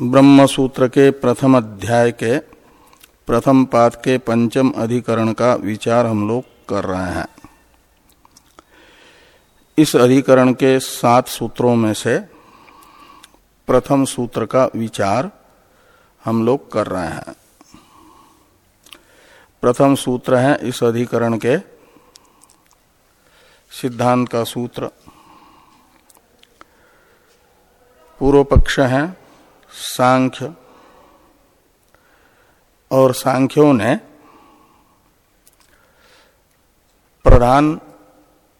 ब्रह्म सूत्र के प्रथम अध्याय के प्रथम पाद के पंचम अधिकरण का विचार हम लोग कर रहे हैं। इस अधिकरण के सात सूत्रों में से प्रथम सूत्र का विचार हम लोग कर रहे हैं। प्रथम सूत्र है इस अधिकरण के सिद्धांत का सूत्र। पूर्व पक्ष है सांख्य। और सांख्यों ने प्रधान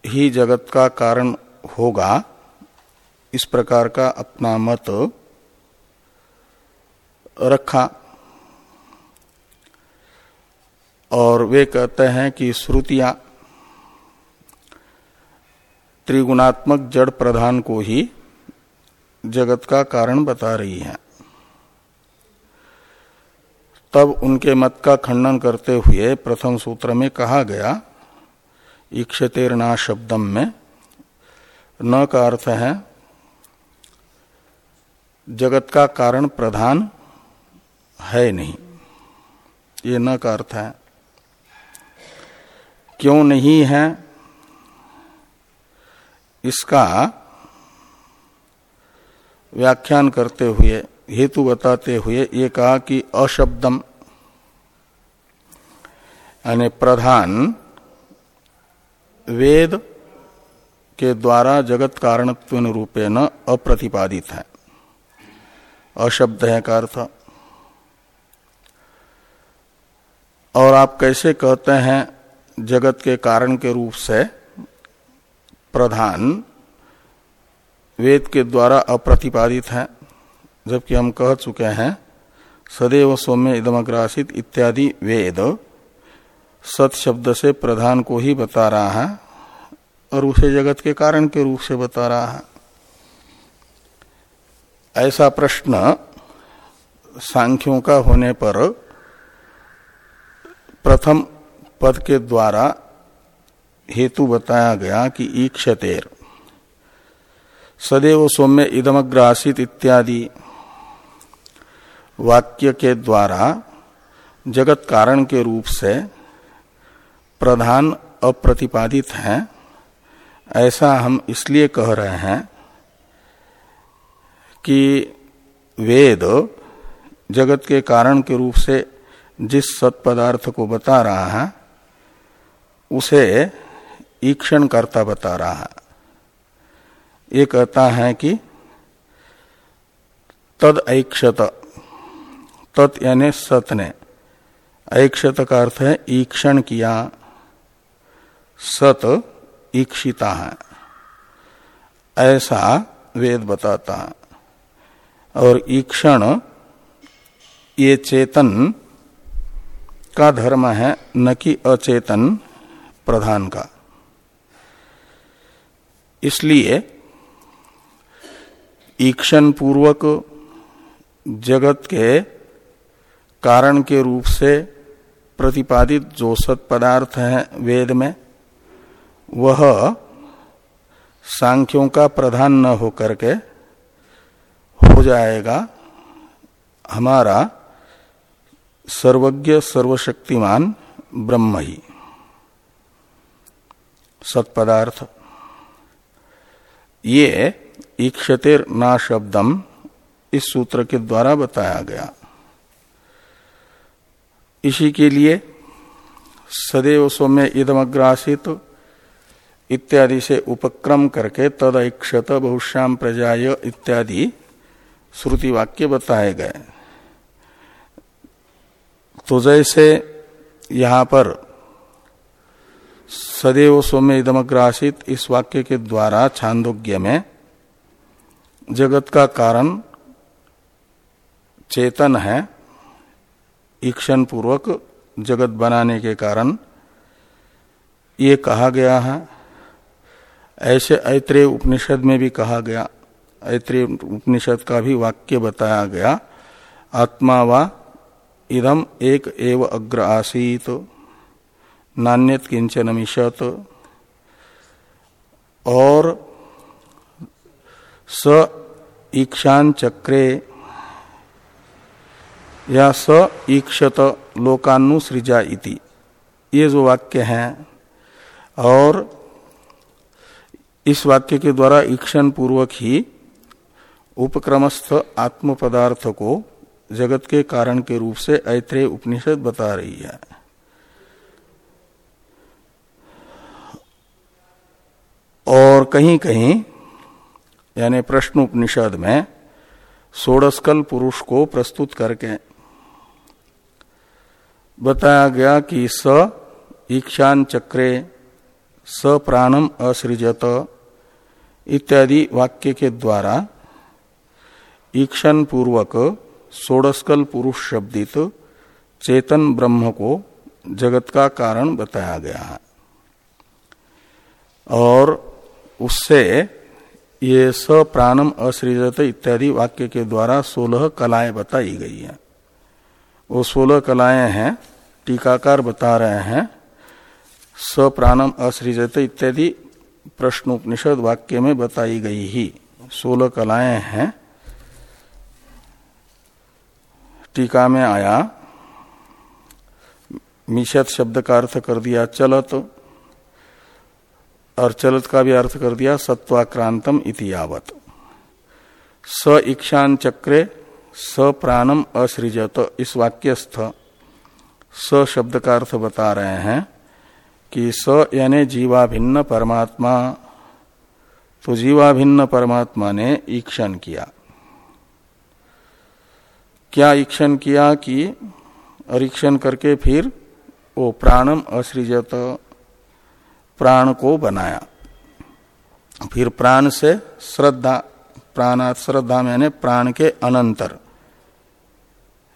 ही जगत का कारण होगा। इस प्रकार का अपना मत रखा। और वे कहते हैं कि श्रुतियाँ त्रिगुणात्मक जड़ प्रधान को ही जगत का कारण बता रही है। तब उनके मत का खंडन करते हुए प्रथम सूत्र में कहा गया इक्षतेरना शब्दम में, न का अर्थ है, जगत का कारण प्रधान है नहीं। ये न का अर्थ है। क्यों नहीं है? इसका व्याख्यान करते हुए हेतु बताते हुए ये कहा कि अशब्दम, यानी प्रधान, वेद के द्वारा जगत कारणत्व न अप्रतिपादित है। अशब्द है का अर्थ। और आप कैसे कहते हैं जगत के कारण के रूप से प्रधान, वेद के द्वारा अप्रतिपादित है? जबकि हम कह चुके हैं, सदैव सौम्य इदमग्रासित इत्यादि वेद। सत शब्द से प्रधान को ही बता रहा है, और उसे जगत के कारण के रूप से बता रहा है। ऐसा प्रश्न सांख्यों का होने पर प्रथम पद के द्वारा हेतु बताया गया कि ईक्षतेर, सदैव सौम्य इदमग्रासित इत्यादि वाक्य के द्वारा जगत कारण के रूप से प्रधान अप्रतिपादित हैं, ऐसा हम इसलिए कह रहे हैं कि वेद जगत के कारण के रूप से जिस सत्पदार्थ को बता रहा है, उसे ईक्षण करता बता रहा है। ये कहता है कि तद ऐक्षत तत् यानी सत ने। ऐक्षत का अर्थ है ईक्षण किया। सत ईक्षिता है। ऐसा वेद बताता है। और ईक्षण, ये चेतन का धर्म है, न कि अचेतन प्रधान का। इसलिए ईक्षण पूर्वक जगत के कारण के रूप से प्रतिपादित जो सत पदार्थ है वेद में, वह सांख्यों का प्रधान न होकर के हो जाएगा। हमारा सर्वज्ञ सर्वशक्तिमान ब्रह्म ही। सत्पदार्थ ये ईक्षतेर ना शब्दम इस सूत्र के द्वारा बताया गया। इसी के लिए सदैव सौम्य इदमग्रासित इत्यादि से उपक्रम करके तद इक्षत बहुश्याम प्रजाय इत्यादि श्रुति वाक्य बताए गए। तो जैसे यहाँ पर सदैव सौम्य इदमग्रासित इस वाक्य के द्वारा छांदोग्य में जगत का कारण चेतन है ईक्षण पूर्वक जगत बनाने के कारण ये कहा गया है। ऐसे ऐत्रेय उपनिषद में भी कहा गया, ऐत्रेय उपनिषद का भी वाक्य बताया गया, आत्मा वा इदम एक एव अग्र आसीत, नान्यत किंचन मिशत और स ईक्षान चक्रे या स ईक्षत लोकानुसृजा इति। ये जो वाक्य हैं, और इस वाक्य के द्वारा ईक्षण पूर्वक ही उपक्रमस्थ आत्म पदार्थ को जगत के कारण के रूप से ऐत्रेय उपनिषद बता रही है। और कहीं कहीं यानी प्रश्न उपनिषद में, सोडस्कल पुरुष को प्रस्तुत करके बताया गया कि स ईक्षान चक्रे, स प्राणम असृजत, इत्यादि वाक्य के द्वारा ईक्षण पूर्वक सोडस्कल पुरुष शब्दित चेतन ब्रह्म को जगत का कारण बताया गया है। और उससे ये स प्राणम असृजत इत्यादि वाक्य के द्वारा सोलह कलाएँ बताई गई हैं। वो सोलह कलाएँ हैं, टीकाकार बता रहे हैं। स प्राणम असृजत इत्यादि प्रश्नोपनिषद वाक्य में बताई गई ही। सोलह कलाएँ हैं। टीका में आया, मिशत शब्द का अर्थ कर दिया चलत, और चलत का भी अर्थ कर दिया सत्वाक्रांतम इति यावत। स इक्षान चक्रे स प्राणम असृजत। इस वाक्यस्थ स शब्द का अर्थ बता रहे हैं कि स यानी जीवा भिन्न परमात्मा। तो जीवा भिन्न परमात्मा ने ईक्षण किया। क्या ईक्षण किया कि अरीक्षण करके फिर वो प्राणम असृजत, प्राण को बनाया। फिर प्राण से श्रद्धा प्राणात श्रद्धा मैंने प्राण के अनंतर।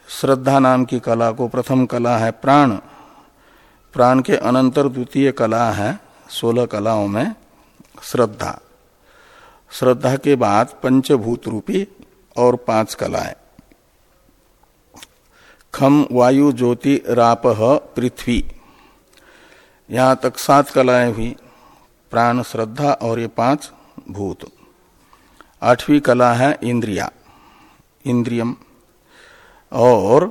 श्रद्धा नाम की कला को प्रथम कला है प्राण। प्राण के अनंतर द्वितीय कला है सोलह कलाओं में श्रद्धा। श्रद्धा के बाद पंचभूत रूपी और पाँच कलाएँ। खम, वायु, ज्योति राप पृथ्वी। यहाँ तक सात कलाएँ हुई। प्राण, श्रद्धा और ये पाँच भूत। आठवीं कला है इंद्रिया, इंद्रियम। और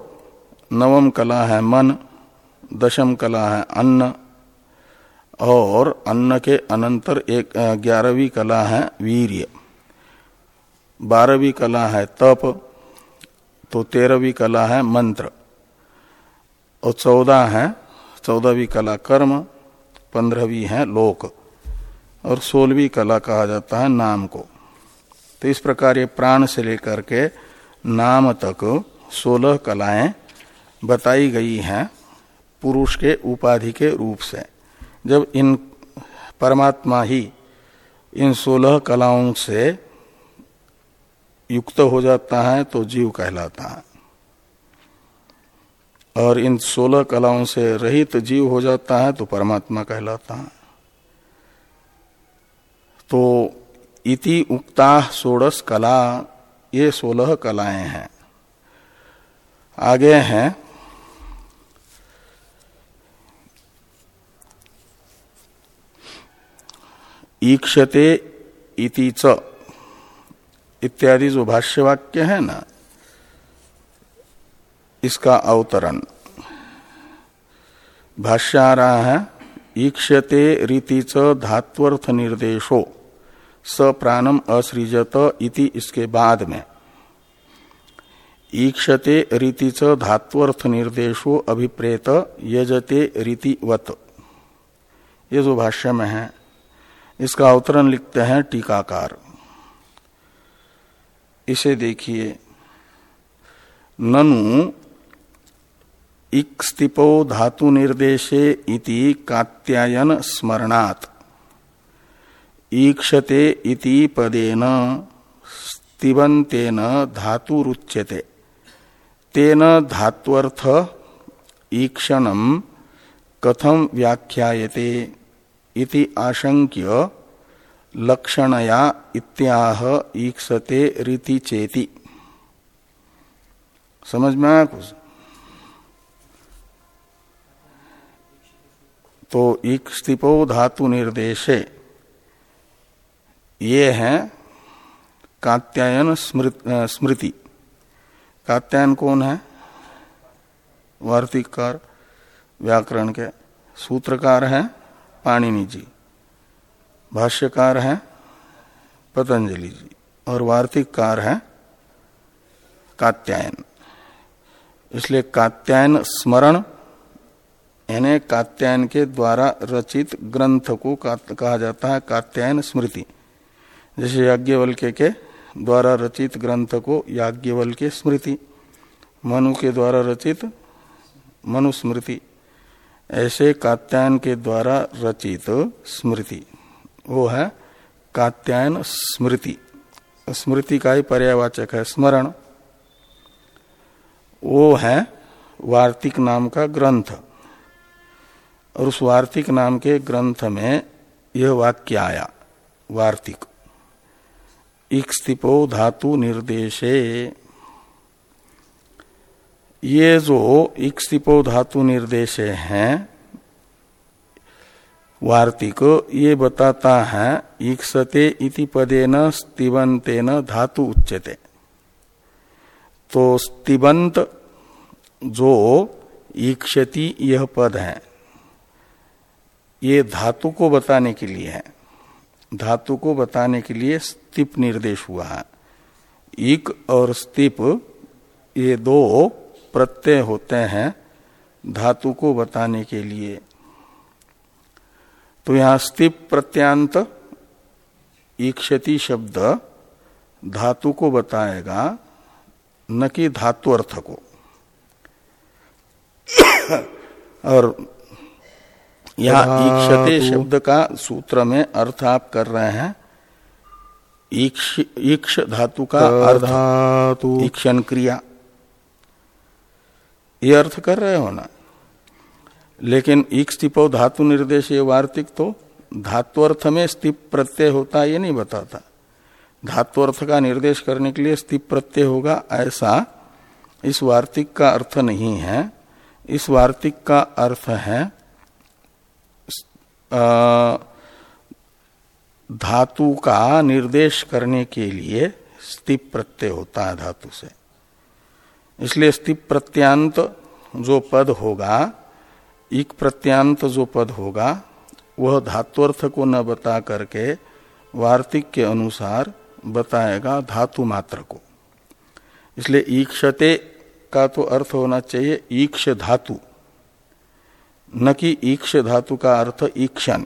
नवम कला है मन, दशम कला है अन्न। और अन्न के अनंतर एक ग्यारहवीं कला है वीर्य। बारहवीं कला है तप तो तेरहवीं कला है मंत्र। और चौदह है, चौदहवीं कला कर्म, पंद्रहवीं है लोक। और सोलहवीं कला कहा जाता है नाम को। तो इस प्रकार ये प्राण से लेकर के नाम तक सोलह कलाएँ बताई गई हैं पुरुष के उपाधि के रूप से। जब इन परमात्मा ही इन सोलह कलाओं से युक्त हो जाता है तो जीव कहलाता है। और इन सोलह कलाओं से रहित जीव हो जाता है तो परमात्मा कहलाता है। तो इति उक्ता सोडस कला, ये सोलह कलाएँ हैं। आगे हैं। ईक्षते इति च। इत्यादि जो भाष्य वाक्य है ना, इसका अवतरण। भाष्य आ रहा है, ईक्षते रीति च धात्वर्थ निर्देशो स प्राणम असृजत इति इसके बाद में। ईक्षते रीति च धात्वर्थ निर्देशो अभिप्रेत यजते रीतिवत। ये जो भाष्य में है, इसका अवतरण लिखते हैं टीकाकार। इसे देखिए। ननु इक्स्तिपो धातु निर्देशे इति कात्यायन स्मरणात्। ईक्षते इति पदेन स्तिबंतेन धातुरुच्यते। तेन धात्वर्थ ईक्षणम कथम व्याख्यायते इति आशंक्य लक्षणया इत्याह ईक्षते रीति चेति। समझ में आया कुछ? तो स्थिपो धातु निर्देशे ये है कात्यायन स्मृति कात्यायन कौन है? वार्तिककार, व्याकरण के सूत्रकार हैं पाणिनि जी। भाष्यकार हैं पतंजलि जी। और वार्तिककार हैं कात्यायन। इसलिए कात्यायन स्मरण, यानी कात्यायन के द्वारा रचित ग्रंथ को, कहा जाता है कात्यायन स्मृति। जैसे याज्ञवल्क्य के द्वारा रचित ग्रंथ को याज्ञवल्क्य स्मृति, मनु के द्वारा रचित मनुस्मृति, ऐसे कात्यायन के द्वारा रचित स्मृति। वो है कात्यायन स्मृति। स्मृति का ही पर्यावाचक है, स्मरण। वो है वार्तिक नाम का ग्रंथ। और उस वार्तिक नाम के ग्रंथ में यह वाक्य आया, वार्तिक। इक्स्तिपो धातु निर्देशे। ये जो इक्स्तिपो धातु निर्देश हैं, वार्तिक, ये बताता है ईक्षते इति पदेन स्तिबंतेन धातु उच्चते तो स्तिबंत जो ईक्षति यह पद है, ये धातु को बताने के लिए है। धातु को बताने के लिए स्तिप निर्देश हुआ है। इक और स्तिप, ये दो प्रत्यय होते हैं धातु को बताने के लिए। तो यहाँ स्थिप प्रत्यांत ईक्षति शब्द धातु को बताएगा, न कि धातु अर्थ को। और यहाँ ईक्षते शब्द का सूत्र में अर्थ आप कर रहे हैं। ईक्ष धातु का अर्थ। धातु ईक्षण क्रिया। ये अर्थ कर रहे हो ना? लेकिन एक स्तिपो धातु निर्देश ये वार्तिक तो धातु अर्थ में स्तिप प्रत्यय होता ये नहीं बताता। धातु अर्थ का निर्देश करने के लिए स्तिप प्रत्यय होगा ऐसा इस वार्तिक का अर्थ नहीं है। इस वार्तिक का अर्थ है धातु का निर्देश करने के लिए स्तिप प्रत्यय होता है धातु से। इसलिए स्थिप प्रत्यांत जो पद होगा एक प्रत्यांत जो पद होगा, वह धातुअर्थ को न बता करके वार्तिक के अनुसार बताएगा धातु मात्र को। इसलिए ईक्षते का तो अर्थ होना चाहिए ईक्ष धातु। न कि ईक्ष धातु का अर्थ ईक्षण।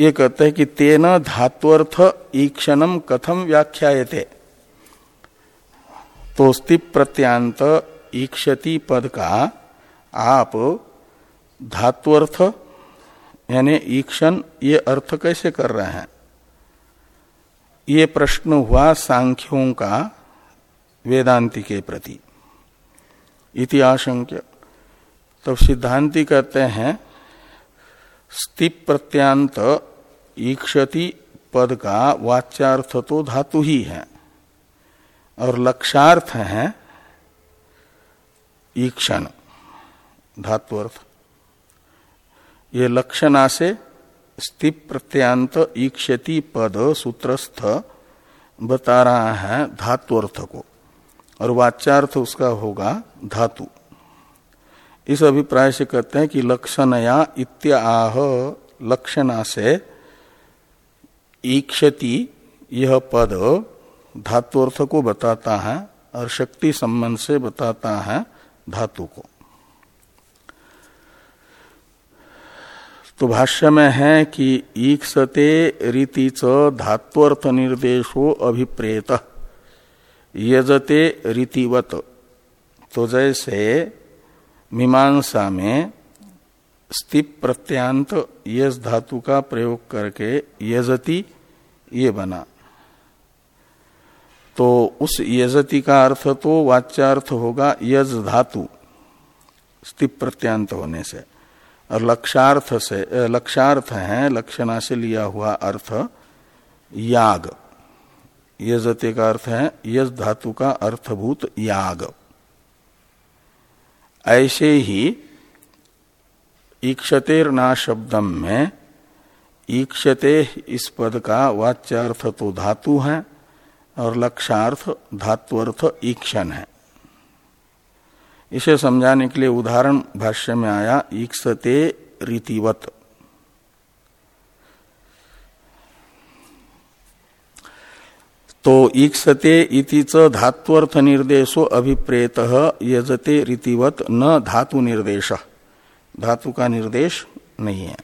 ये कहते हैं कि तेना धात्वर्थ ईक्षणम कथम व्याख्यायते? तो प्रत्यांत ईक्षति पद का आप धात्वर्थ, यानी ईक्षण, ये अर्थ कैसे कर रहे हैं? ये प्रश्न हुआ सांख्यों का वेदांति के प्रति। इतिहासंख्य तब सिद्धांति कहते हैं स्थिप प्रत्यांत ईक्षति पद का वाच्यार्थ तो धातु ही है। और लक्षार्थ है ईक्षण धातुअर्थ ये लक्षणा से स्थिप प्रत्यांत ईक्षति पद सूत्रस्थ बता रहा है धातुअर्थ को। और वाच्यार्थ उसका होगा धातु। इस अभिप्राय से कहते हैं कि लक्षणया इत्याह लक्षणा से ईक्षति, यह पद धातुअर्थ को बताता है और शक्ति संबंध से बताता है धातु को। तो भाष्य में है कि ईक्षते रीति च धात्वर्थ निर्देशो अभिप्रेत। यजते रीतिवत। तो जैसे मीमांसा में स्थिप प्रत्यांत यज धातु का प्रयोग करके यजति ये बना। तो उस यजति का अर्थ तो वाच्यार्थ होगा यज धातु, स्थिप प्रत्यांत होने से। और लक्षार्थ से, लक्षार्थ है, लक्षणा से लिया हुआ अर्थ याग। यजते का अर्थ है, यज धातु का अर्थभूत याग। ऐसे ही ईक्षतेर्ना शब्दम में ईक्षते इस पद का वाच्यार्थ तो धातु है और लक्षार्थ धातुअर्थ ईक्षण है। इसे समझाने के लिए उदाहरण भाष्य में आया, ईक्षते रीतिवत। तो ईक्षते इति च धात्वर्थ निर्देशो अभिप्रेत यजते रीतिवत न धातु निर्देश धातु का निर्देश नहीं है।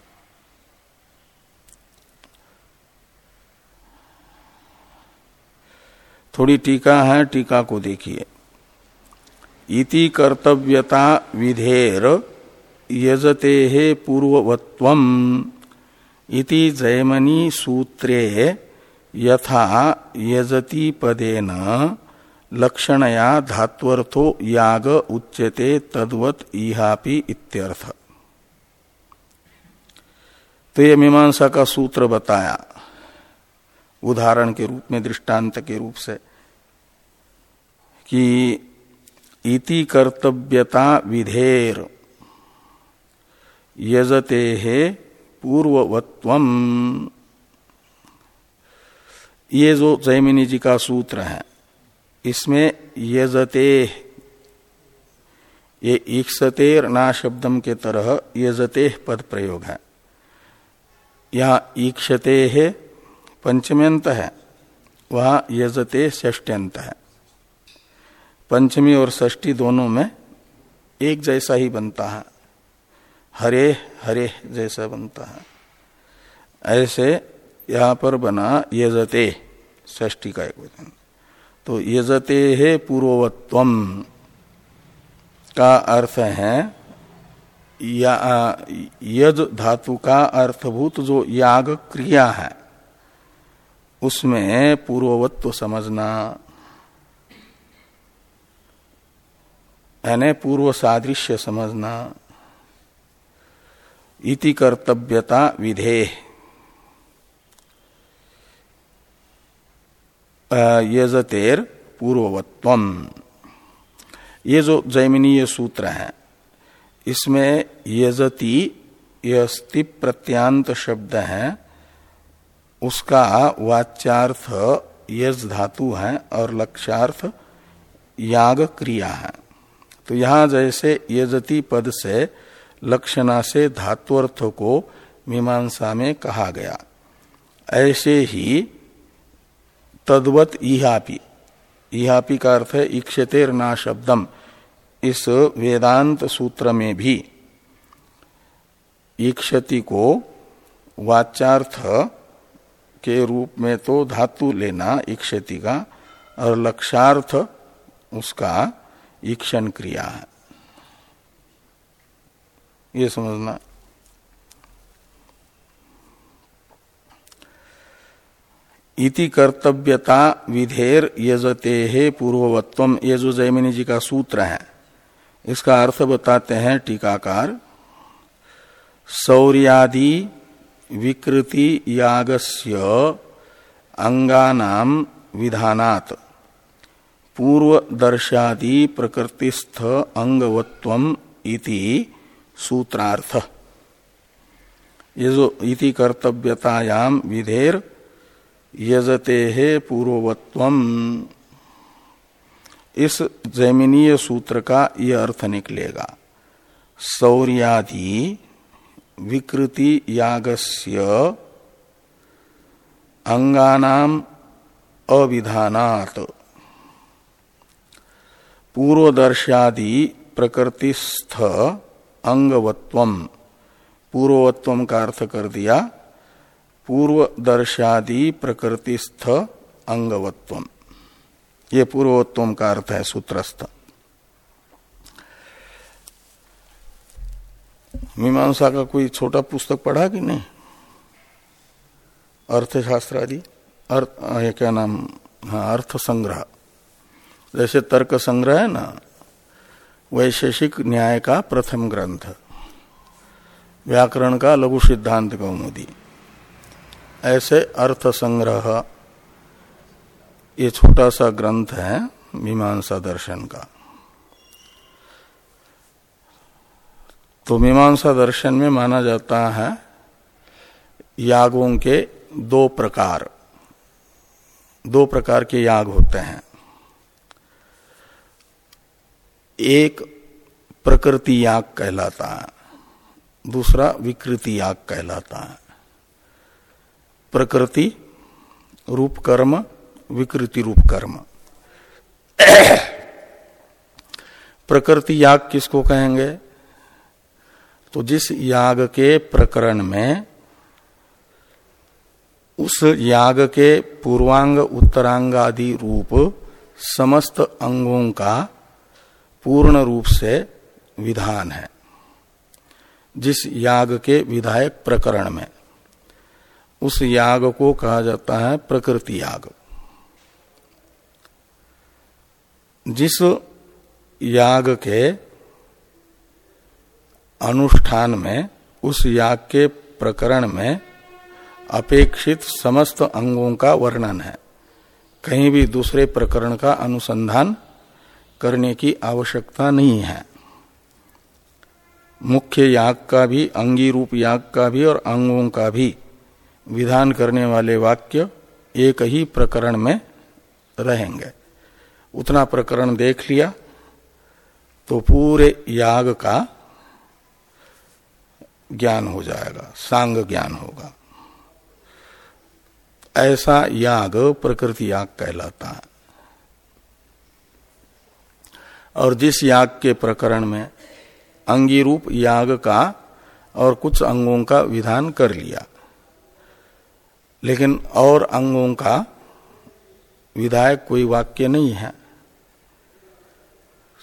थोड़ी टीका है, टीका को देखिए। इति कर्तव्यता विधेर यजते है पूर्ववत्व इति जयमनी सूत्रे यथा यजति पदेन लक्षणया धात्वर्थो याग उच्यते तद्वत इहापि इत्यर्थ। तो ये मीमांसा का सूत्र बताया, उदाहरण के रूप में, दृष्टांत के रूप से, कि इति कर्तव्यता विधेर, यजते है पूर्ववत्व ये जो जयमिनी जी का सूत्र है, इसमें यजते, ये ईक्षतेर ना शब्दम के तरह यजते पद प्रयोग है। यहाँ ईक्षते है, पंचम्यंत है, वह यजते ष्ष्ट्यंत है। पंचमी और षष्ठी दोनों में एक जैसा ही बनता है, हरे हरे जैसा बनता है। ऐसे यहाँ पर बना यजते ष्टी का एक वचन। तो यजते है पूर्ववत्व का अर्थ है, या, यज धातु का अर्थभूत जो याग क्रिया है, उसमें पूर्ववत्व समझना। यानी पूर्व सादृश्य समझना। इति कर्तव्यता विधेय यजतेर पूर्ववत्व ये जो जैमिनीय सूत्र है, इसमें यजति, यस्ति प्रत्यांत शब्द है, उसका वाच्यार्थ यज धातु है और लक्ष्यार्थ याग क्रिया है। तो यहाँ जैसे यजति पद से लक्षणा से धातुअर्थ को मीमांसा में कहा गया। ऐसे ही तद्वत इहापि। इहापि का अर्थ है इक्षतेर ना शब्दम। इस वेदांत सूत्र में भी इक्षति को वाचार्थ के रूप में तो धातु लेना इक्षति का और लक्षार्थ उसका ईक्षण क्रिया है। ये समझना इति कर्तव्यता विधेर यजते है पूर्ववत्व ये जो जयमिनी जी का सूत्र है, इसका अर्थ बताते हैं टीकाकार। सौर्यादि विकृति यागस्य अंगानाम विधानात। पूर्व दर्शादि प्रकृतिस्थ अंगवत्व इति सूत्रार्थ। ये जो इति कर्तव्यतायाम विधेर यजते है पूर्ववत्व इस जैमिनीय सूत्र का यह अर्थ निकलेगा। सौर्यादि विकृति यागस्य अंगानाम अविधानात। पूर्वदर्शादि प्रकृतिस्थ अंगवत्व पूर्ववत्व का अर्थ कर दिया। पूर्व दर्शादि प्रकृतिस्थ अंगवत्व ये पूर्वोत्तम का अर्थ है सूत्रस्थ। मीमांसा का कोई छोटा पुस्तक पढ़ा कि नहीं? अर्थशास्त्र आदि अर्थ ये क्या नाम? हाँ अर्थ संग्रह जैसे तर्क संग्रह है ना, वैशेषिक न्याय का प्रथम ग्रंथ। व्याकरण का लघु सिद्धांत कौमुदी ऐसे अर्थ संग्रह ये छोटा सा ग्रंथ है, मीमांसा दर्शन का। तो मीमांसा दर्शन में माना जाता है, यागों के दो प्रकार। दो प्रकार के याग होते हैं। एक प्रकृति याग कहलाता है, दूसरा विकृति याग कहलाता है। प्रकृति रूप कर्म, विकृति रूप कर्म। प्रकृति याग किसको कहेंगे? तो जिस याग के प्रकरण में, उस याग के पूर्वांग उत्तरांग आदि रूप समस्त अंगों का पूर्ण रूप से विधान है। जिस याग के विधायक प्रकरण में। उस याग को कहा जाता है प्रकृति याग। जिस याग के अनुष्ठान में, उस याग के प्रकरण में अपेक्षित समस्त अंगों का वर्णन है। कहीं भी दूसरे प्रकरण का अनुसंधान करने की आवश्यकता नहीं है। मुख्य याग का भी अंगी रूप याग का भी और अंगों का भी विधान करने वाले वाक्य एक ही प्रकरण में रहेंगे। उतना प्रकरण देख लिया तो पूरे याग का ज्ञान हो जाएगा, सांग ज्ञान होगा। ऐसा याग प्रकृति याग कहलाता है। और जिस याग के प्रकरण में अंगी रूप याग का और कुछ अंगों का विधान कर लिया लेकिन और अंगों का विधायक कोई वाक्य नहीं है।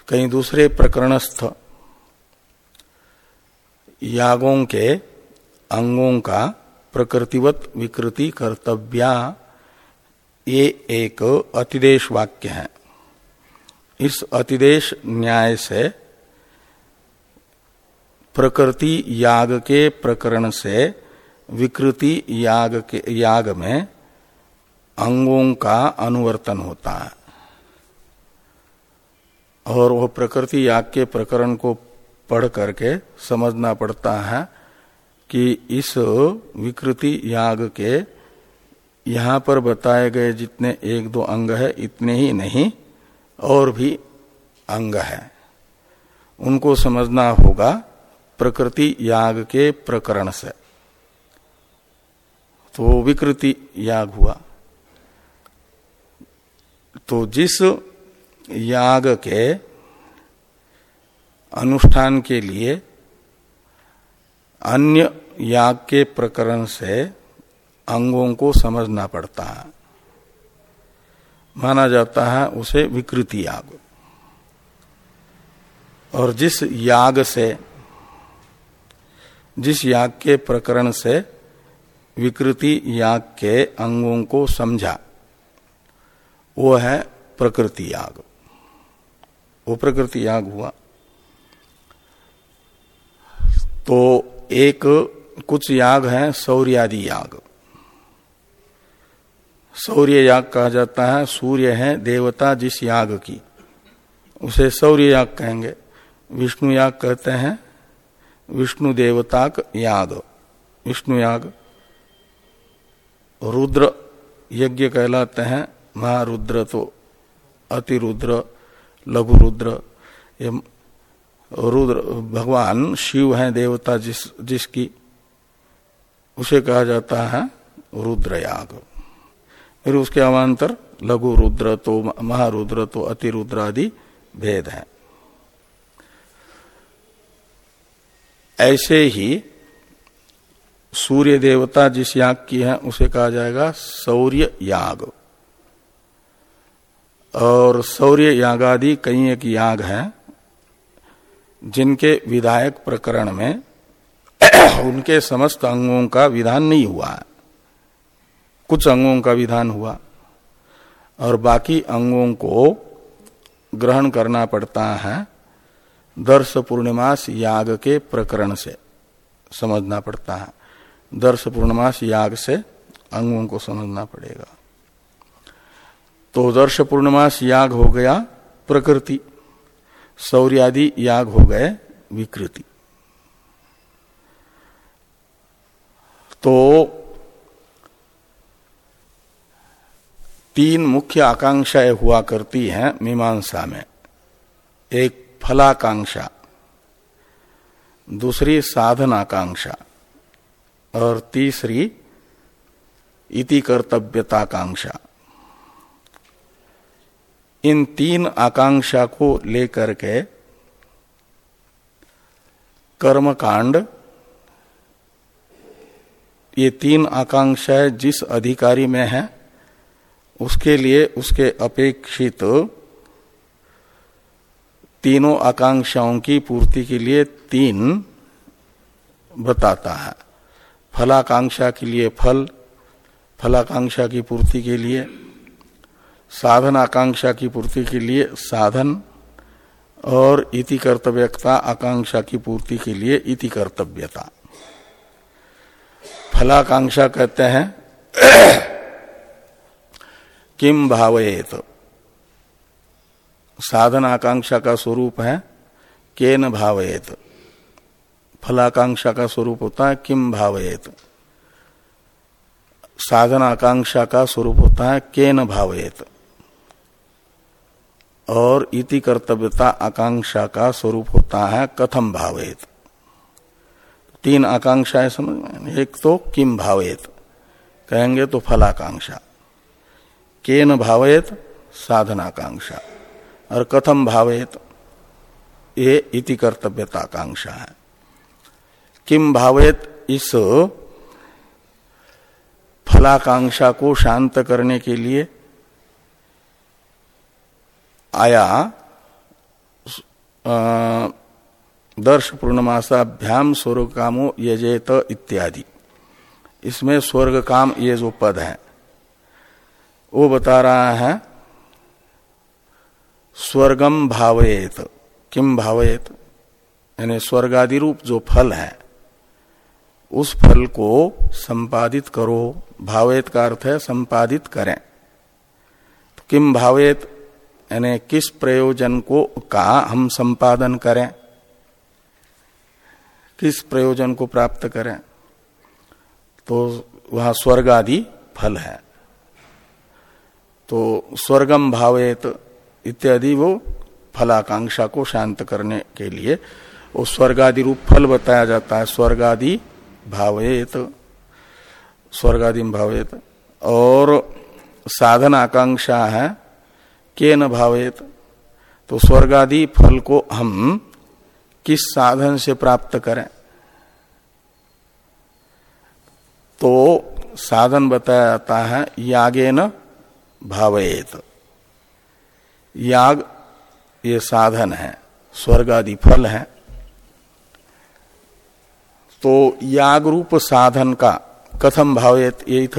कहीं दूसरे प्रकरणस्थ यागों के अंगों का प्रकृतिवत विकृति कर्तव्या ये एक अतिदेश वाक्य है। इस अतिदेश न्याय से प्रकृति याग के प्रकरण से विकृति याग के, याग में अंगों का अनुवर्तन होता है। और वह प्रकृति याग के प्रकरण को पढ़ करके समझना पड़ता है कि इस विकृति याग के यहाँ पर बताए गए जितने एक दो अंग है, इतने ही नहीं, और भी अंग है। उनको समझना होगा प्रकृति याग के प्रकरण से। तो विकृति याग हुआ। तो जिस याग के अनुष्ठान के लिए अन्य याग के प्रकरण से अंगों को समझना पड़ता है। माना जाता है उसे विकृति याग। और जिस याग से, जिस याग के प्रकरण से विकृति याग के अंगों को समझा। वो है प्रकृति याग। वो प्रकृति याग हुआ। तो एक कुछ याग है सौर्यादि याग। सौर्य याग कहा जाता है, सूर्य है देवता जिस याग की। उसे सौर्य याग कहेंगे। विष्णु याग कहते हैं, विष्णु देवता याग। विष्णु याग रुद्र यज्ञ कहलाते हैं, महारुद्र तो अतिरुद्र लघु रुद्र ये रुद्र, भगवान शिव है देवता जिस, जिसकी, उसे कहा जाता है रुद्र याग फिर उसके अवान्तर लघु रुद्र तो महारुद्र तो अतिरुद्र आदि भेद है। ऐसे ही सूर्य देवता जिस याग की है, उसे कहा जाएगा सौर्य याग। और सौर्य यागादि कई एक याग है, जिनके विधायक प्रकरण में उनके समस्त अंगों का विधान नहीं हुआ है। कुछ अंगों का विधान हुआ। और बाकी अंगों को ग्रहण करना पड़ता है दर्श पूर्णिमास याग के प्रकरण से, समझना पड़ता है। दर्श पूर्णमास याग से अंगों को समझना पड़ेगा। तो दर्श पूर्णमास याग हो गया प्रकृति सौर्यादि याग हो गए विकृति। तो तीन मुख्य आकांक्षाएँ हुआ करती हैं मीमांसा में। एक फलाकांक्षा, दूसरी साधन आकांक्षा और तीसरी, इति कर्तव्यताकांक्षा। इन तीन आकांक्षा को लेकर के कर्म कांड ये तीन आकांक्षाएँ जिस अधिकारी में है, उसके लिए उसके अपेक्षित तीनों आकांक्षाओं की पूर्ति के लिए तीन बताता है। फलाकांक्षा के लिए फल, फलाकांक्षा की पूर्ति के लिए साधन आकांक्षा की पूर्ति के लिए साधन, और इति कर्तव्यता आकांक्षा की पूर्ति के लिए इति कर्तव्यता। फलाकांक्षा कहते हैं किम भावयेत। साधन आकांक्षा का स्वरूप है, केन भावयेत। फलाकांक्षा का स्वरूप होता है किम भावयेत। साधन आकांक्षा का स्वरूप होता है, केन भावयेत। और इति कर्तव्यता आकांक्षा का स्वरूप होता है कथम भावेत तीन आकांक्षाएँ समझ में एक तो किम भावेत कहेंगे तो फलाकांक्षा। केन भावेत साधनाकांक्षा। और कथम भावेत ये इति कर्तव्यता आकांक्षा है। किम भावेत इस फलाकांक्षा को शांत करने के लिए आया दर्श पूर्णमासाभ्याम स्वर्ग कामो यजेत इत्यादि। इसमें स्वर्ग काम ये जो पद है, वो बता रहा है, स्वर्गम भावयेत। किम भावयेत? यानी स्वर्गादि रूप जो फल है उस फल को संपादित करो। भावेत का अर्थ है संपादित करें। तो किम भावेत, यानी किस प्रयोजन को का हम संपादन करें? किस प्रयोजन को प्राप्त करें? तो वह स्वर्ग आदि फल है। तो स्वर्गम भावेत इत्यादि वो फलाकांक्षा को शांत करने के लिए वो स्वर्गादि रूप फल बताया जाता है। स्वर्गादि भावेत, स्वर्गादि भावेत, और साधन आकांक्षा है के न भावेत? तो स्वर्गादि फल को हम किस साधन से प्राप्त करें? तो साधन बताया जाता है यागे न भावेत। याग ये साधन है स्वर्ग आदि फल है। तो याग रूप साधन का कथम भावेत ये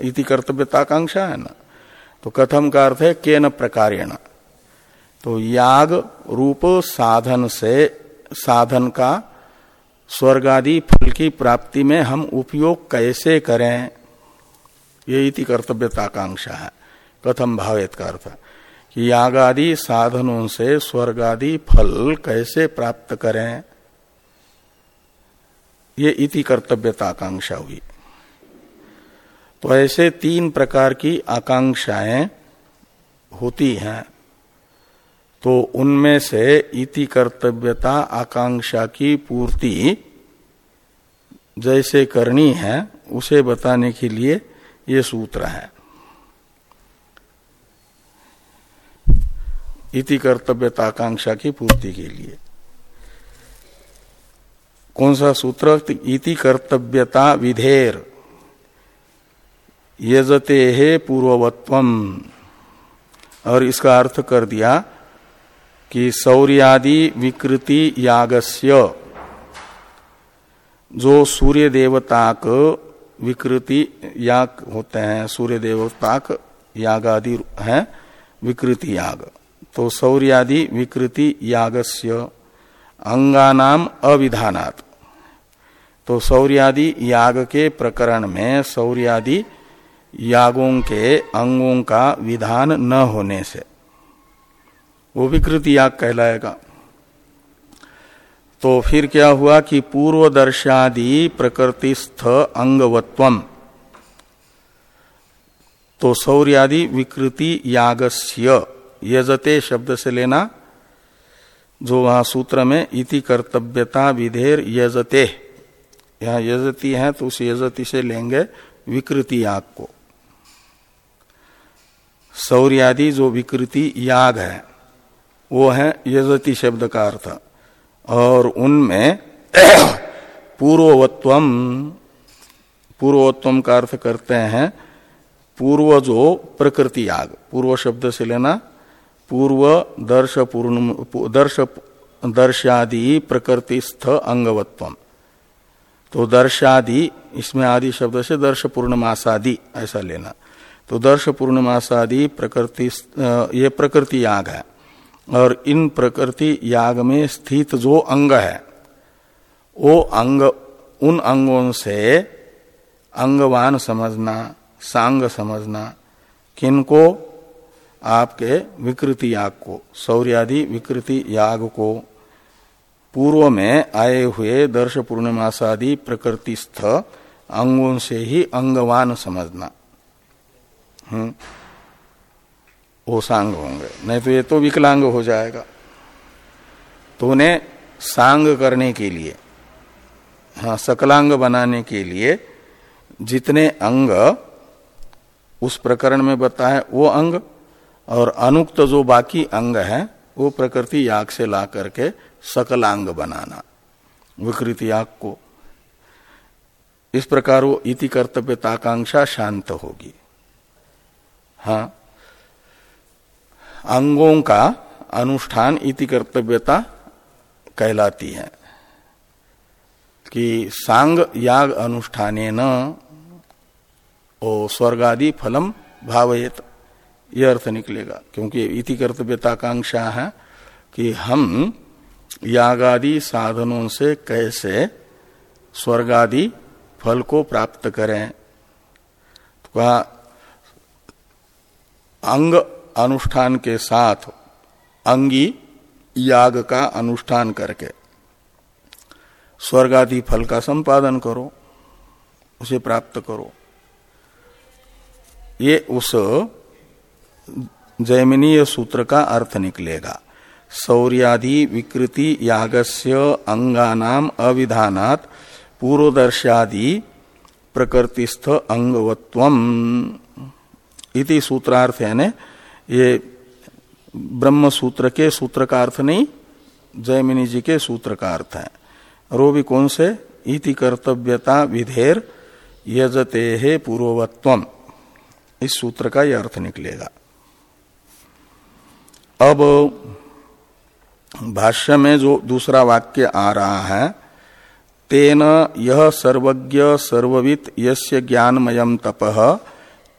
इति कर्तव्यताकांक्षा है ना? तो कथम का अर्थ है के न प्रकारेण। तो याग रूप साधन से साधन का स्वर्गादि फल की प्राप्ति में हम उपयोग कैसे करें? ये इति कर्तव्यताकांक्षा है। कथम भावेत का अर्थ कि यागादि साधनों से स्वर्गादि फल कैसे प्राप्त करें? ये इति कर्तव्यता आकांक्षा हुई। तो ऐसे तीन प्रकार की आकांक्षाएँ होती हैं। तो उनमें से इति कर्तव्यता आकांक्षा की पूर्ति जैसे करनी है, उसे बताने के लिए ये सूत्र है। इति कर्तव्यता आकांक्षा की पूर्ति के लिए। कौन सा सूत्र? इति कर्तव्यता विधेर। यजते है पूर्ववत्वम और इसका अर्थ कर दिया कि सौर्यादि विकृति यागस्य। जो सूर्य देवताक विकृति याग होते हैं सूर्य देवताक याग आदि है, विकृति याग। तो सौर्यादि विकृति यागस्य। अंगानाम अविधानात। तो सौर्यादि याग के प्रकरण में सौर्यादि यागों के अंगों का विधान न होने से। वो विकृत याग कहलाएगा। तो फिर क्या हुआ कि पूर्व दर्शादि प्रकृतिस्थ अंगवत्वम। तो सौर्यादि विकृति यागस्य यजते शब्द से लेना, जो वहाँ सूत्र में इति कर्तव्यता विधेर यजते। यहाँ यजती है तो उस यजती से लेंगे विकृति याग को। सौर्यादि जो विकृति याग है, वो है यजति शब्द का अर्थ। और उनमें पूर्ववत्वम पूर्वोत्तम का अर्थ करते हैं, पूर्व जो प्रकृति याग। पूर्व शब्द से लेना, पूर्व दर्श पूर्ण दर्श, दर्शादि प्रकृतिस्थ अंगवत्वम। तो दर्शादि, इसमें आदि शब्द से दर्श पूर्णमासादि ऐसा लेना। तो दर्श पूर्णमासादि प्रकृति ये प्रकृति याग है। और इन प्रकृति याग में स्थित जो अंग है, वो अंग, उन अंगों से अंगवान समझना, सांग समझना, किनको, आपके विकृति याग को सौर्यादि विकृति याग को पूर्व में आए हुए दर्श पूर्णिमासादि प्रकृतिस्थ अंगों से ही अंगवान समझना। हम्म। वो सांग होंगे। नहीं तो ये तो विकलांग हो जाएगा। तो उन्हें सांग करने के लिए हाँ सकलांग बनाने के लिए जितने अंग उस प्रकरण में बताए, वो अंग और अनुक्त जो बाकी अंग है, वो प्रकृति याग से ला करके सकलांग बनाना। विकृति याग को। इस प्रकार वो इति कर्तव्यताकांक्षा शांत होगी। हाँ। अंगों का अनुष्ठान इति कर्तव्यता कहलाती है। कि सांग याग अनुष्ठाने ओ स्वर्गादि फलम भावयत यह अर्थ निकलेगा। क्योंकि इति कर्तव्यताकांक्षा है कि हम यागादि साधनों से कैसे स्वर्गादि फल को प्राप्त करें? तो कहा, अंग अनुष्ठान के साथ अंगी याग का अनुष्ठान करके स्वर्ग आदि फल का संपादन करो, उसे प्राप्त करो। ये उस जैमिनीय सूत्र का अर्थ निकलेगा। सौर्यादि विकृति यागस्य अंगानाम अविधानात पूर्वदर्शादि प्रकृतिस्थ अंगवत्वम इति सूत्रार्थ यानी ये ब्रह्म सूत्र के सूत्र का अर्थ नहीं, जयमिनी जी के सूत्र का अर्थ है वो भी कौन से? इति कर्तव्यता विधेर यजते है पूर्ववत्वम। इस सूत्र का यह अर्थ निकलेगा। अब भाष्य में जो दूसरा वाक्य आ रहा है, तेन यह सर्वज्ञ सर्ववित यस्य ज्ञानमयम तपह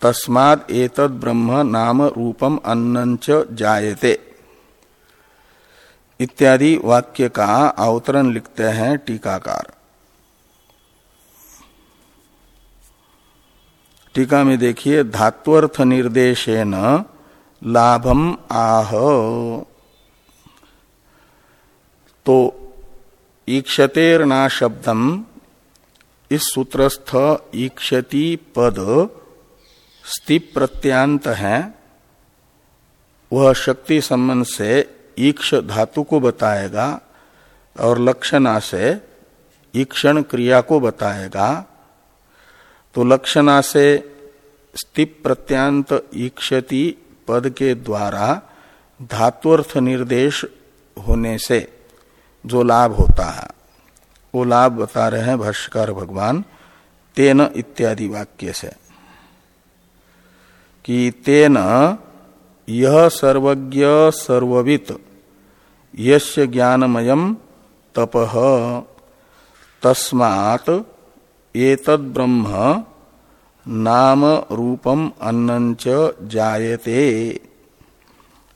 तस्माद एतद ब्रह्म नाम रूपम अन्नच जायते। इत्यादि वाक्य का अवतरण लिखते हैं टीकाकार। टीका में देखिए धात्वर्थ निर्देशेन लाभम आह। तो ईक्षतेर्ना शब्दम इस सूत्रस्थ ईक्षति पद स्तिप प्रत्यांत है। वह शक्ति संबंध से ईक्ष धातु को बताएगा और लक्षणा से ईक्षण क्रिया को बताएगा। तो लक्षणा से स्तिप प्रत्यांत ईक्षति पद के द्वारा धात्वर्थ निर्देश होने से जो लाभ होता है, वो लाभ बता रहे हैं भाष्यकार भगवान तेन इत्यादि वाक्य से, कि तेन यह सर्वज्ञ सर्ववित यश ज्ञानमयम तप, तस्मात् एतद ब्रह्म नाम रूपम अन्नच जायते।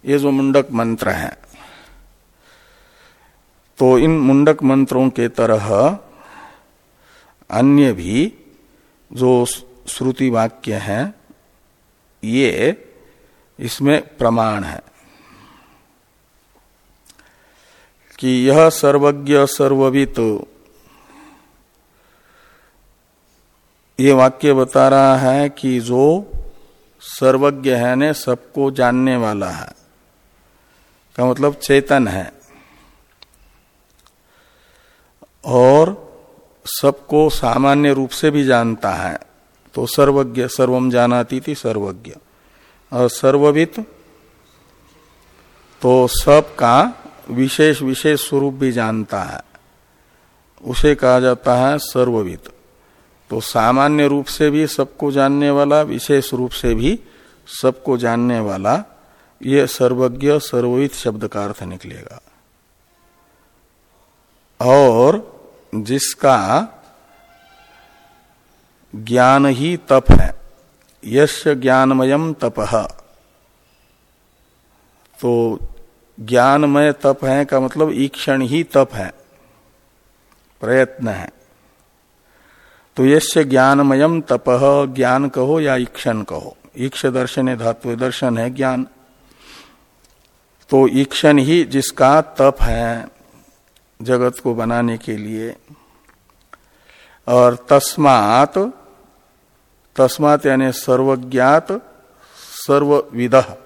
ये जो मुंडक मंत्र है तो इन मुंडक मंत्रों के तरह अन्य भी जो श्रुति वाक्य हैं, ये इसमें प्रमाण है कि यह सर्वज्ञ, सर्ववित, ये वाक्य बता रहा है कि जो सर्वज्ञ है ने सबको जानने वाला है। का मतलब चेतन है। और सबको सामान्य रूप से भी जानता है। तो सर्वज्ञ सर्वम जानाती थी सर्वज्ञ। और सर्ववित तो सब का विशेष विशेष स्वरूप भी जानता है। उसे कहा जाता है सर्ववित तो सामान्य रूप से भी सबको जानने वाला, विशेष रूप से भी सबको जानने वाला, ये सर्वज्ञ सर्ववित शब्द का अर्थ निकलेगा। और जिसका ज्ञान ही तप है। यश ज्ञानमयम तप। तो ज्ञानमय तप है का मतलब ईक्षण ही तप है। प्रयत्न है। तो यश ज्ञानमयम तप, ज्ञान कहो या ईक्षण कहो। ईक्ष दर्शन धातु दर्शन है ज्ञान। तो ईक्षण ही जिसका तप है जगत को बनाने के लिए। और तस्मात तस्मात यानी सर्वज्ञात, सर्वविद।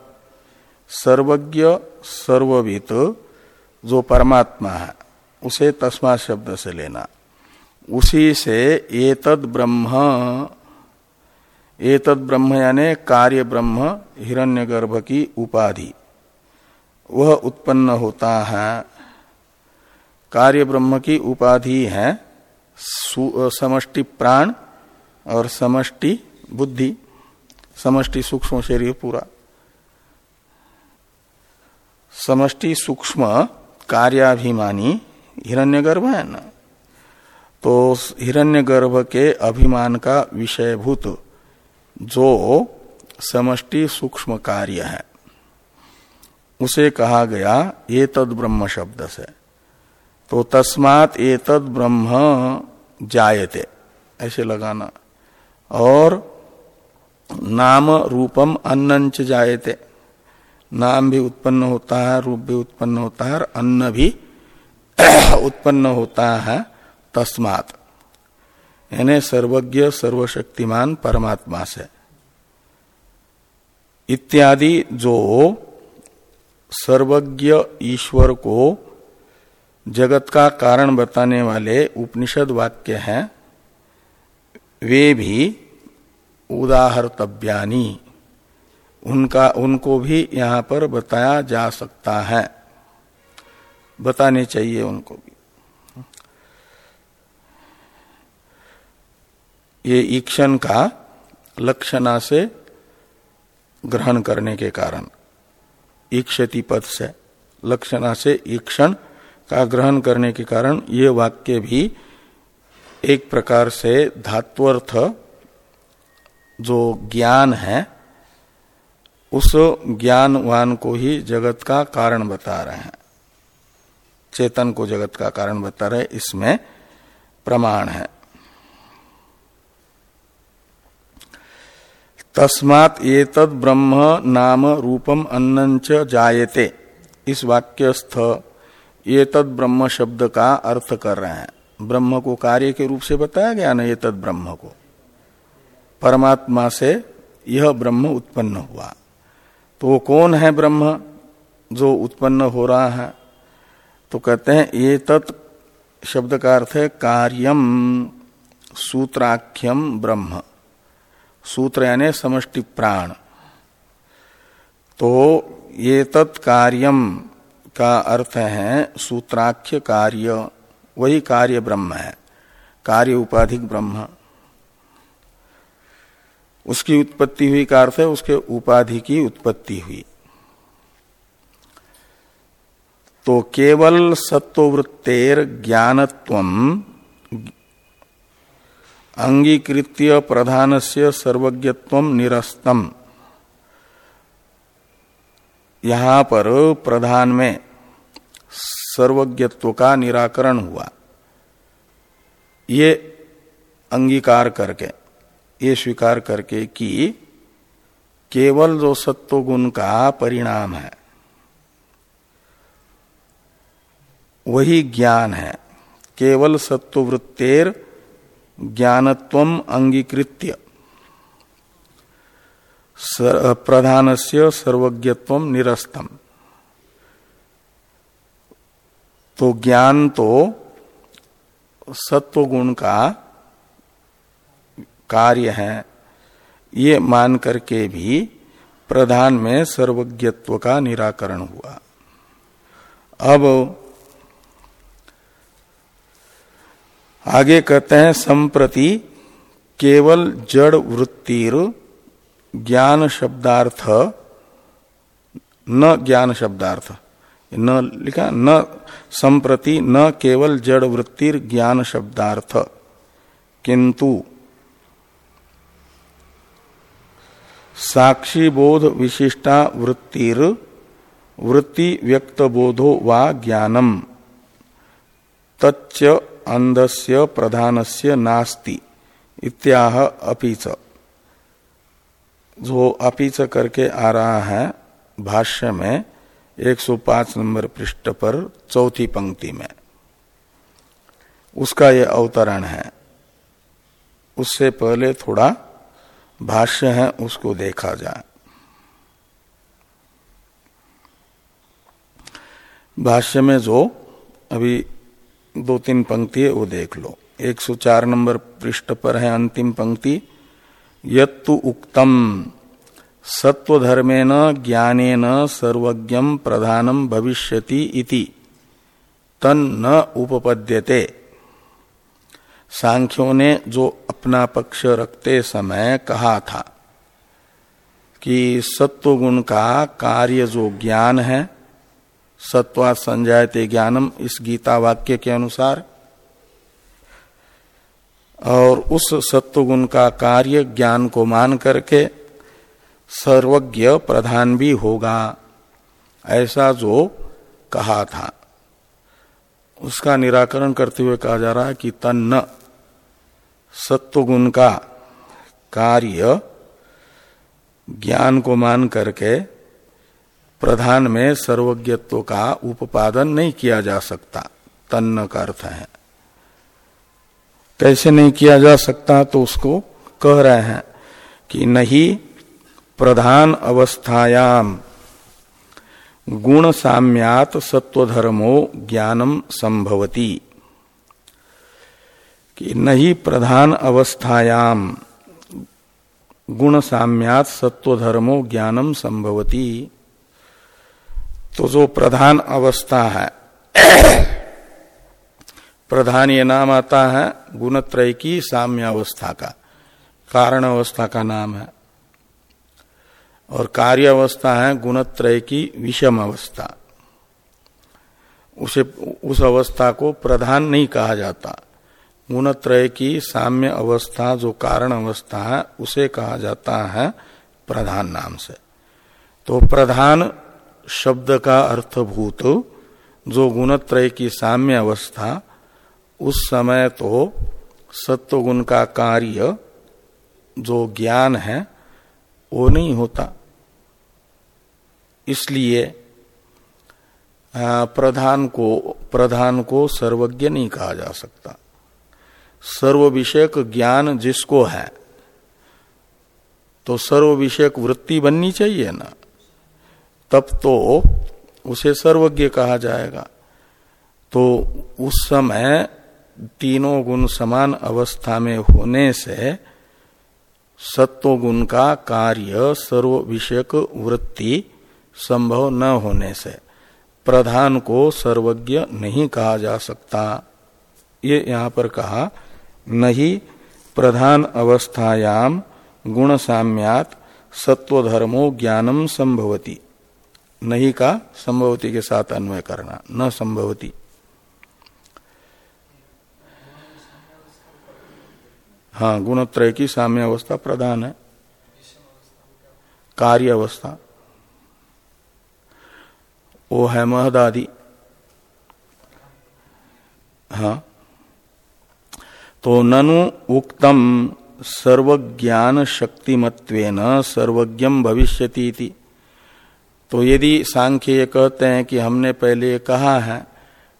सर्वज्ञ सर्वविद जो परमात्मा है, उसे तस्मा शब्द से लेना। उसी से एतद ब्रह्म एतद ब्रह्म यानी कार्य ब्रह्म, हिरण्यगर्भ की उपाधि। वह उत्पन्न होता है। कार्य ब्रह्म की उपाधि है समष्टि प्राण और समष्टि बुद्धि। समष्टि सूक्ष्म शरीर पूरा। समष्टि सूक्ष्म कार्याभिमानी हिरण्यगर्भ है ना? तो हिरण्यगर्भ के अभिमान का विषयभूत जो समष्टि सूक्ष्म कार्य है, उसे कहा गया ये तद ब्रह्म शब्द से। तो तस्मात ये ब्रह्म जायते, ऐसे लगाना। और नाम रूपम अन्नच जायते। नाम भी उत्पन्न होता है, रूप भी उत्पन्न होता है, और अन्न भी उत्पन्न होता है, तस्मात। यानी सर्वज्ञ, सर्वशक्तिमान परमात्मा से। इत्यादि जो सर्वज्ञ ईश्वर को जगत का कारण बताने वाले उपनिषद वाक्य हैं, वे भी उदाहरतव्यानी। उनका, उनको भी यहाँ पर बताया जा सकता है। बताने चाहिए उनको भी। ये ईक्षण का लक्षणा से ग्रहण करने के कारण, ईक्षति पद से, लक्षणा से ईक्षण का ग्रहण करने के कारण ये वाक्य भी एक प्रकार से धात्वर्थ जो ज्ञान है, उस ज्ञानवान को ही जगत का कारण बता रहे हैं। चेतन को जगत का कारण बता रहे इसमें प्रमाण है। तस्मात ये तद ब्रह्म नाम रूपम अन्नच जायते। इस वाक्यस्थ ये तद ब्रह्म शब्द का अर्थ कर रहे हैं। ब्रह्म को कार्य के रूप से बताया गया ना ये तद ब्रह्म को। परमात्मा से यह ब्रह्म उत्पन्न हुआ। तो वो कौन है ब्रह्म? जो उत्पन्न हो रहा है। तो कहते हैं, ये तत् शब्द का अर्थ है कार्यम, सूत्राख्यम ब्रह्म। सूत्र यानी समष्टि प्राण। तो ये तत्कार्यम का अर्थ है सूत्राख्य कार्य, वही कार्य ब्रह्म है। कार्य उपाधिक ब्रह्म। उसकी उत्पत्ति हुई का अर्थ है, उसके उपाधि की उत्पत्ति हुई। तो केवल सत्ववृत्तेर ज्ञानत्व अंगीकृत्य प्रधान से सर्वज्ञत्व निरस्तम। यहाँ पर प्रधान में सर्वज्ञत्व का निराकरण हुआ। ये अंगीकार करके, ये स्वीकार करके कि केवल जो सत्व गुण का परिणाम है, वही ज्ञान है। केवल सत्ववृत्तेर ज्ञानत्व अंगीकृत्य। प्रधान से सर्वज्ञत्व निरस्तम। तो ज्ञान तो सत्व गुण का कार्य है। ये मान करके भी प्रधान में सर्वज्ञत्व का निराकरण हुआ। अब आगे कहते हैं, संप्रति केवल जड़ वृत्तिर ज्ञान शब्दार्थ, न ज्ञान शब्दार्थ। न लिखा, न संप्रति, न केवल जड़ वृत्तिर ज्ञान शब्दार्थ। किंतु साक्षी बोध विशिष्टा वृत्तिर, वृत्ति व्यक्त बोधो वा ज्ञानम। तच्च अंधस्य प्रधानस्य नास्ति, इत्याह अपीच जो अपीच करके आ रहा है भाष्य में 105 नंबर पृष्ठ पर चौथी पंक्ति में। उसका यह अवतरण है। उससे पहले थोड़ा भाष्य है, उसको देखा जाए। भाष्य में जो अभी दो तीन पंक्ति है, वो देख लो। 104 नंबर पृष्ठ पर है अंतिम पंक्ति, यत्तु उक्तम। सत्वधर्मेन ज्ञानेन सर्वज्ञम प्रधानम भविष्यति इति। तन न उपपद्यते। सांख्यों ने जो अपना पक्ष रखते समय कहा था कि सत्वगुण का कार्य जो ज्ञान है सत्वा संजायते ज्ञानम इस गीता वाक्य के अनुसार, और उस सत्वगुण का कार्य ज्ञान को मान करके सर्वज्ञ प्रधान भी होगा। ऐसा जो कहा था। उसका निराकरण करते हुए कहा जा रहा है कि तन्न, सत्वगुण का कार्य ज्ञान को मान करके प्रधान में सर्वज्ञत्व का उपादन नहीं किया जा सकता। तन्न का अर्थ है। कैसे नहीं किया जा सकता तो उसको कह रहे हैं कि नहीं प्रधान अवस्थायाम। गुण साम्यात सत्वधर्मो ज्ञानम संभवती। कि नहीं प्रधान अवस्थायाम। गुण साम्यात सत्वधर्मो ज्ञानम संभवती। तो जो प्रधान अवस्था है, प्रधान ये नाम आता है गुणत्रय की साम्य अवस्था का। कारण अवस्था का नाम है। और कार्य अवस्था है गुणत्रय की विषम अवस्था। उसे, उस अवस्था को प्रधान नहीं कहा जाता। गुणत्रय की साम्य अवस्था, जो कारण अवस्था है, उसे कहा जाता है प्रधान नाम से। तो प्रधान शब्द का अर्थभूत, जो गुणत्रय की साम्य अवस्था, उस समय तो सत्वगुण का कार्य, जो ज्ञान है, वो नहीं होता। इसलिए प्रधान को प्रधान को सर्वज्ञ नहीं कहा जा सकता। सर्व विषयक ज्ञान जिसको है तो सर्व विषयक वृत्ति बननी चाहिए ना। तब तो उसे सर्वज्ञ कहा जाएगा। तो उस समय तीनों गुण समान अवस्था में होने से सत्व गुण का कार्य सर्व विषयक वृत्ति संभव न होने से प्रधान को सर्वज्ञ नहीं कहा जा सकता। ये यहाँ पर कहा, नहीं प्रधान अवस्थायाम गुण साम्यात सत्वधर्मो ज्ञानम संभवती। नहीं का संभवती के साथ अन्वय करना, न संभवती। हाँ गुणत्रय की साम्य अवस्था प्रधान है। कार्य अवस्था। वो है महदादि हाँ। तो ननु उक्तम सर्वज्ञान शक्तिमत्वेन सर्वज्ञम भविष्यति तो यदि सांख्य ये कहते हैं कि हमने पहले कहा है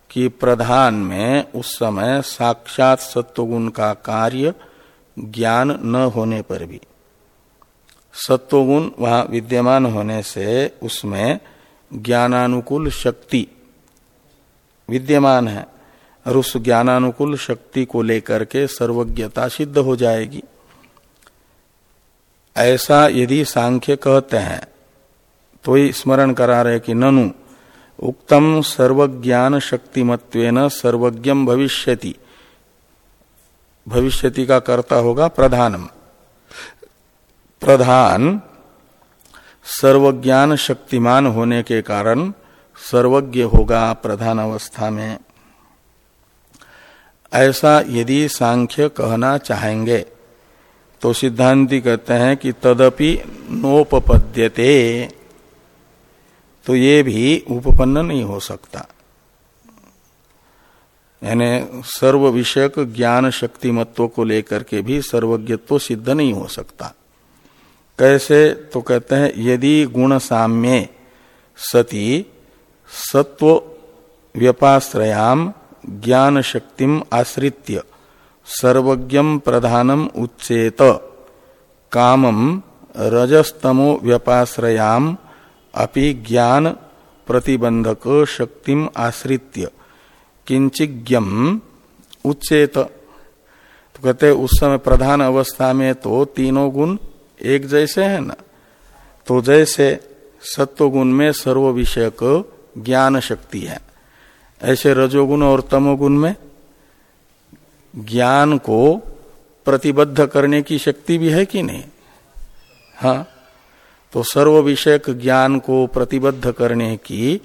कि प्रधान में उस समय साक्षात सत्वगुण का कार्य ज्ञान न होने पर भी। सत्वगुण वहाँ विद्यमान होने से उसमें ज्ञानानुकूल शक्ति। विद्यमान है। और उस ज्ञानानुकूल शक्ति को लेकर के सर्वज्ञता सिद्ध हो जाएगी। ऐसा यदि सांख्य कहते हैं तो ही स्मरण करा रहे कि ननु, उक्तम सर्वज्ञान शक्तिमत्वेन सर्वज्ञम भविष्यति। भविष्यति का कर्ता होगा प्रधानम। प्रधान सर्वज्ञान शक्तिमान होने के कारण सर्वज्ञ होगा प्रधान अवस्था में। ऐसा यदि सांख्य कहना चाहेंगे तो सिद्धांति कहते हैं कि तदपि नोपपद्यते तो ये भी उपपन्न नहीं हो सकता। यानी सर्व विषयक ज्ञान शक्तिमत्व को लेकर के भी सर्वज्ञत्व सिद्ध नहीं हो सकता। कैसे? तो कहते हैं, यदि गुण साम्य सती सत्व व्यपाश्रयाम ज्ञान शक्तिम आश्रित्य, सर्वज्ञम प्रधानम उच्चेत, कामम रजस्तमो व्यपाश्रयाम अपि ज्ञान प्रतिबंधक शक्तिम आश्रित्य किंचिज्ञम उच्चेत। तो कहते उस समय प्रधान अवस्था में तो तीनों गुण एक जैसे है ना तो जैसे सत्व गुण में सर्व विषयक ज्ञान शक्ति है। ऐसे रजोगुण और तमोगुण में ज्ञान को प्रतिबद्ध करने की शक्ति भी है कि नहीं? हाँ तो सर्व विषयक ज्ञान को प्रतिबद्ध करने की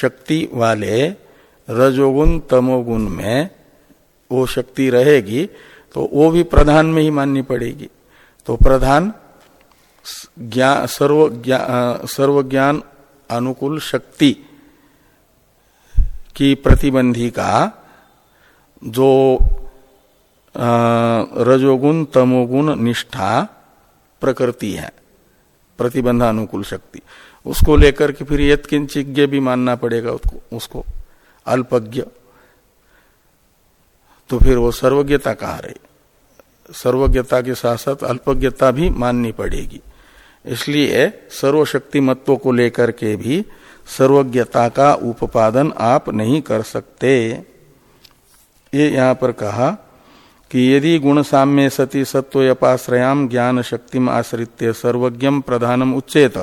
शक्ति वाले रजोगुण, तमोगुण में वो शक्ति रहेगी तो वो भी प्रधान में ही माननी पड़ेगी। तो प्रधान ज्ञान सर्व ज्ञान सर्व ज्ञान अनुकूल शक्ति की प्रतिबंधी का, जो रजोगुण, तमोगुण, निष्ठा प्रकृति है, प्रतिबंध अनुकूल शक्ति। उसको लेकर के फिर यत्किंचिज्ञ भी मानना पड़ेगा उसको उसको, अल्पज्ञ। तो फिर वो सर्वज्ञता कहा रही? सर्वज्ञता के साथ साथ अल्पज्ञता भी माननी पड़ेगी। इसलिए सर्वशक्ति मत्व को लेकर के भी सर्वज्ञता का उपादन आप नहीं कर सकते। ये यहाँ पर कहा कि यदि गुण साम्य सती सत्वयपाश्रयाम ज्ञान शक्तिम आश्रित्य सर्वज्ञम प्रधानम उच्चेत,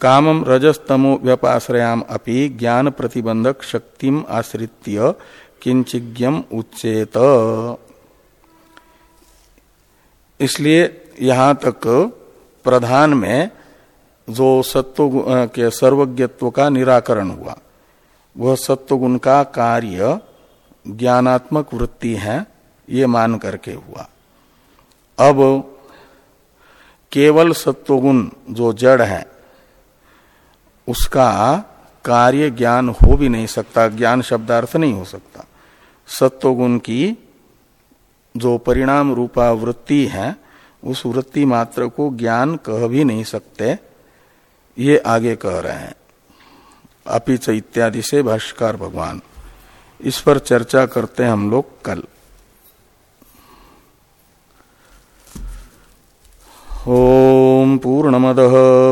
कामम रजस्तमो व्यपाश्रयाम अपि ज्ञान प्रतिबंधक शक्तिम आश्रित्य किंचिज्ञम उच्चेत। इसलिए यहाँ तक प्रधान में जो सत्व के सर्वज्ञत्व का निराकरण हुआ, वह सत्वगुण का कार्य ज्ञानात्मक वृत्ति है, ये मान करके हुआ। अब केवल सत्वगुण जो जड़ है, उसका कार्य ज्ञान हो भी नहीं सकता, ज्ञान शब्दार्थ नहीं हो सकता। सत्वगुण की जो परिणाम रूपा वृत्ति है उस वृत्ति मात्र को ज्ञान कह भी नहीं सकते, ये आगे कह रहे हैं। अपिच इत्यादि से भाष्कर भगवान, इस पर चर्चा करते हैं हम लोग कल। ओम पूर्णमद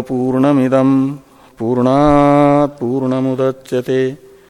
पूर्णमिदम पूर्णा पूर्णमुदच्यते।